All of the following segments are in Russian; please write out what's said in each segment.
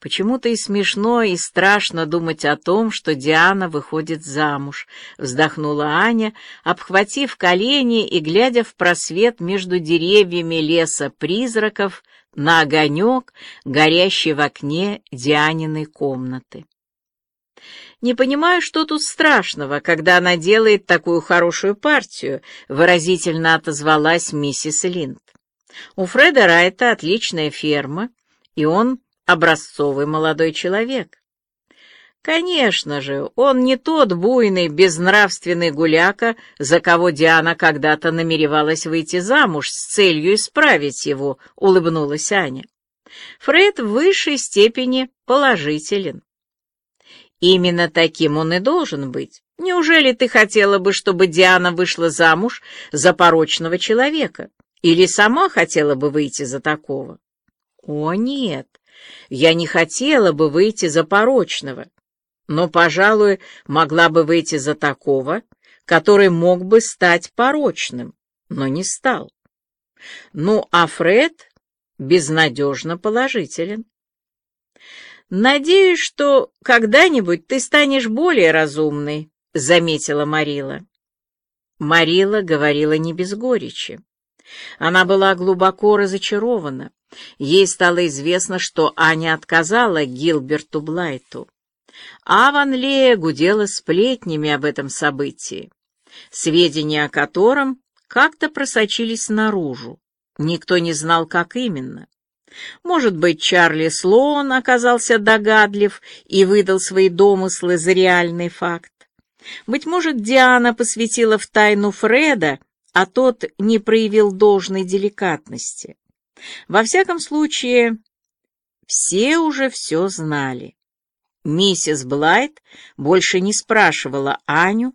Почему-то и смешно, и страшно думать о том, что Диана выходит замуж, вздохнула Аня, обхватив колени и глядя в просвет между деревьями леса призраков на огонек, горящий в окне Дианиной комнаты. «Не понимаю, что тут страшного, когда она делает такую хорошую партию», — выразительно отозвалась миссис Линд. «У Фреда Райта отличная ферма, и он образцовый молодой человек. Конечно же, он не тот буйный, безнравственный гуляка, за кого Диана когда-то намеревалась выйти замуж с целью исправить его, улыбнулась Аня. Фред в высшей степени положителен. Именно таким он и должен быть. Неужели ты хотела бы, чтобы Диана вышла замуж за порочного человека? Или сама хотела бы выйти за такого? О, нет, я не хотела бы выйти за порочного, но, пожалуй, могла бы выйти за такого, который мог бы стать порочным, но не стал. Ну, а Фред безнадежно положителен. «Надеюсь, что когда-нибудь ты станешь более разумной», — заметила Марила. Марила говорила не без горечи. Она была глубоко разочарована. Ей стало известно, что Аня отказала Гилберту Блайту. Аванлея гудела сплетнями об этом событии, сведения о котором как-то просочились наружу. Никто не знал, как именно. Может быть, Чарли Слоун оказался догадлив и выдал свои домыслы за реальный факт. Быть может, Диана посвятила в тайну Фреда, а тот не проявил должной деликатности. Во всяком случае, все уже все знали. Миссис Блайт больше не спрашивала Аню,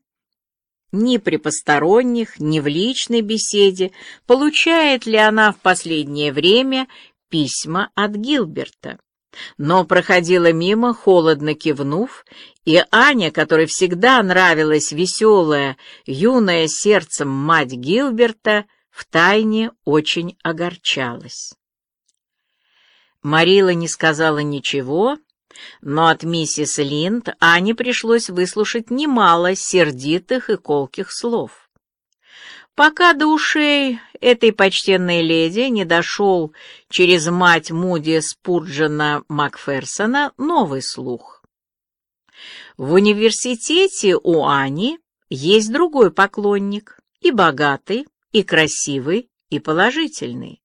ни при посторонних, ни в личной беседе, получает ли она в последнее время письма от Гилберта. Но проходила мимо, холодно кивнув, и Аня, которой всегда нравилась веселая, юная сердцем мать Гилберта, втайне очень огорчалась. Марила не сказала ничего, но от миссис Линд Ане пришлось выслушать немало сердитых и колких слов. Пока до ушей этой почтенной леди не дошел через мать Муди Спурджена Макферсона новый слух. В университете у Ани есть другой поклонник, и богатый, и красивый, и положительный.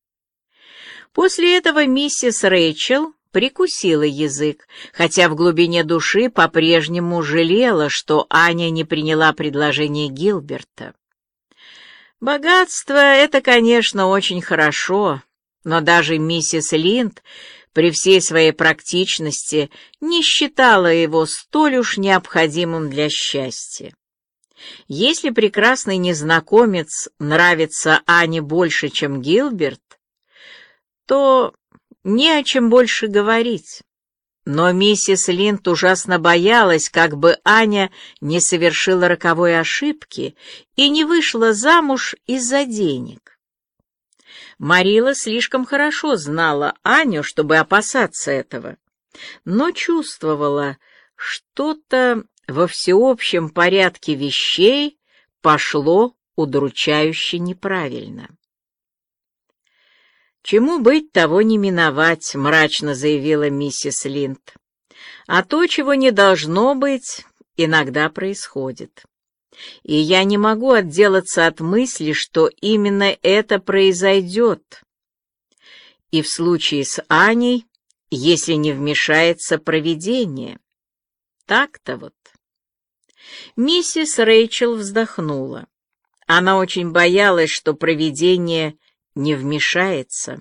После этого миссис Рэйчел прикусила язык, хотя в глубине души по-прежнему жалела, что Аня не приняла предложение Гилберта. Богатство — это, конечно, очень хорошо, но даже миссис Линд при всей своей практичности не считала его столь уж необходимым для счастья. Если прекрасный незнакомец нравится Ане больше, чем Гилберт, то не о чем больше говорить. Но миссис Линд ужасно боялась, как бы Аня не совершила роковой ошибки и не вышла замуж из-за денег. Марила слишком хорошо знала Аню, чтобы опасаться этого, но чувствовала, что-то во всеобщем порядке вещей пошло удручающе неправильно. «Чему быть, того не миновать», — мрачно заявила миссис Линд. «А то, чего не должно быть, иногда происходит. И я не могу отделаться от мысли, что именно это произойдет. И в случае с Аней, если не вмешается провидение. Так-то вот». Миссис Рэйчел вздохнула. Она очень боялась, что провидение не вмешается,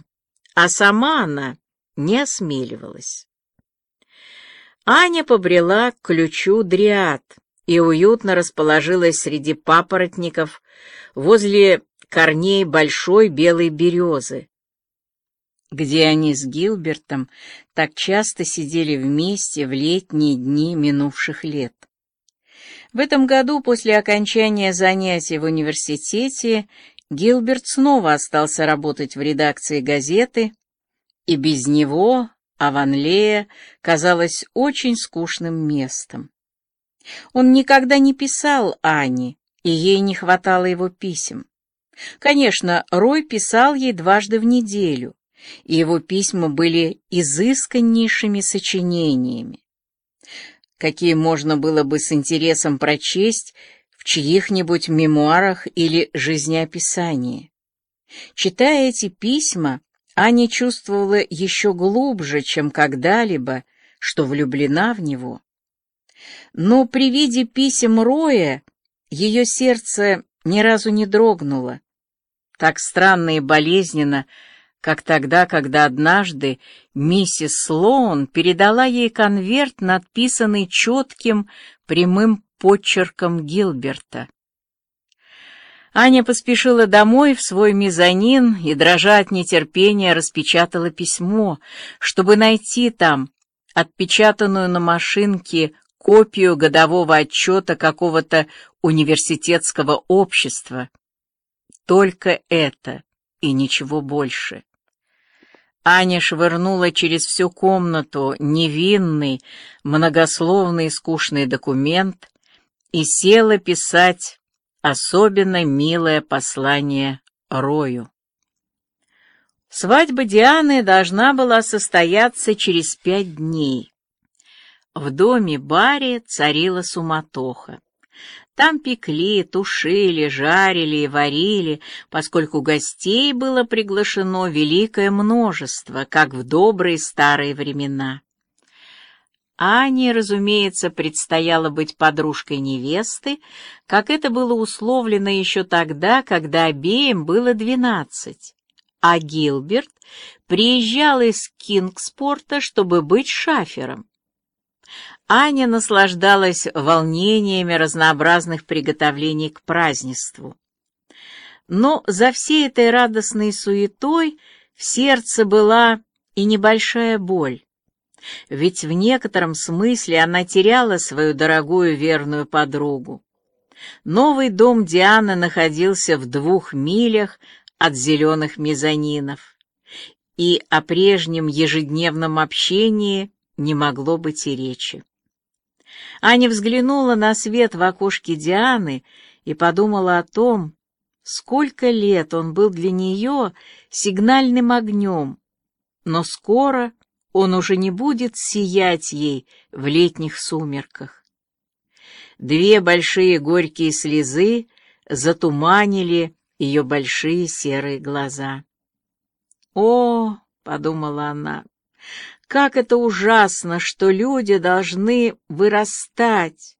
а сама она не осмеливалась. Аня побрела к ключу дриад и уютно расположилась среди папоротников возле корней большой белой березы, где они с Гилбертом так часто сидели вместе в летние дни минувших лет. В этом году, после окончания занятий в университете, Гилберт снова остался работать в редакции газеты, и без него Аванлея казалась очень скучным местом. Он никогда не писал Ане, и ей не хватало его писем. Конечно, Рой писал ей дважды в неделю, и его письма были изысканнейшими сочинениями, какие можно было бы с интересом прочесть в чьих-нибудь мемуарах или жизнеописании. Читая эти письма, Аня чувствовала еще глубже, чем когда-либо, что влюблена в него. Но при виде писем Роя ее сердце ни разу не дрогнуло. Так странно и болезненно, как тогда, когда однажды миссис Слоун передала ей конверт, надписанный четким прямым почерком Гилберта. Аня поспешила домой в свой мезонин и, дрожа от нетерпения, распечатала письмо, чтобы найти там отпечатанную на машинке копию годового отчета какого-то университетского общества. Только это и ничего больше. Аня швырнула через всю комнату невинный, многословный скучный документ и села писать особенно милое послание Рою. Свадьба Дианы должна была состояться через пять дней. В доме Барри царила суматоха. Там пекли, тушили, жарили и варили, поскольку гостей было приглашено великое множество, как в добрые старые времена. Ане, разумеется, предстояло быть подружкой невесты, как это было условлено еще тогда, когда обеим было двенадцать. А Гилберт приезжал из Кингспорта, чтобы быть шафером. Аня наслаждалась волнениями разнообразных приготовлений к празднеству. Но за всей этой радостной суетой в сердце была и небольшая боль ведь в некотором смысле она теряла свою дорогую верную подругу. Новый дом Дианы находился в двух милях от зеленых мезонинов, и о прежнем ежедневном общении не могло быть и речи. Аня взглянула на свет в окошке Дианы и подумала о том, сколько лет он был для нее сигнальным огнем, но скоро он уже не будет сиять ей в летних сумерках. Две большие горькие слезы затуманили ее большие серые глаза. «О!» — подумала она. «Как это ужасно, что люди должны вырастать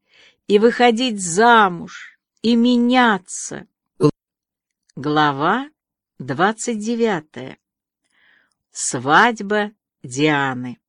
и выходить замуж и меняться!» Глава двадцать девятая. Свадьба Дианы.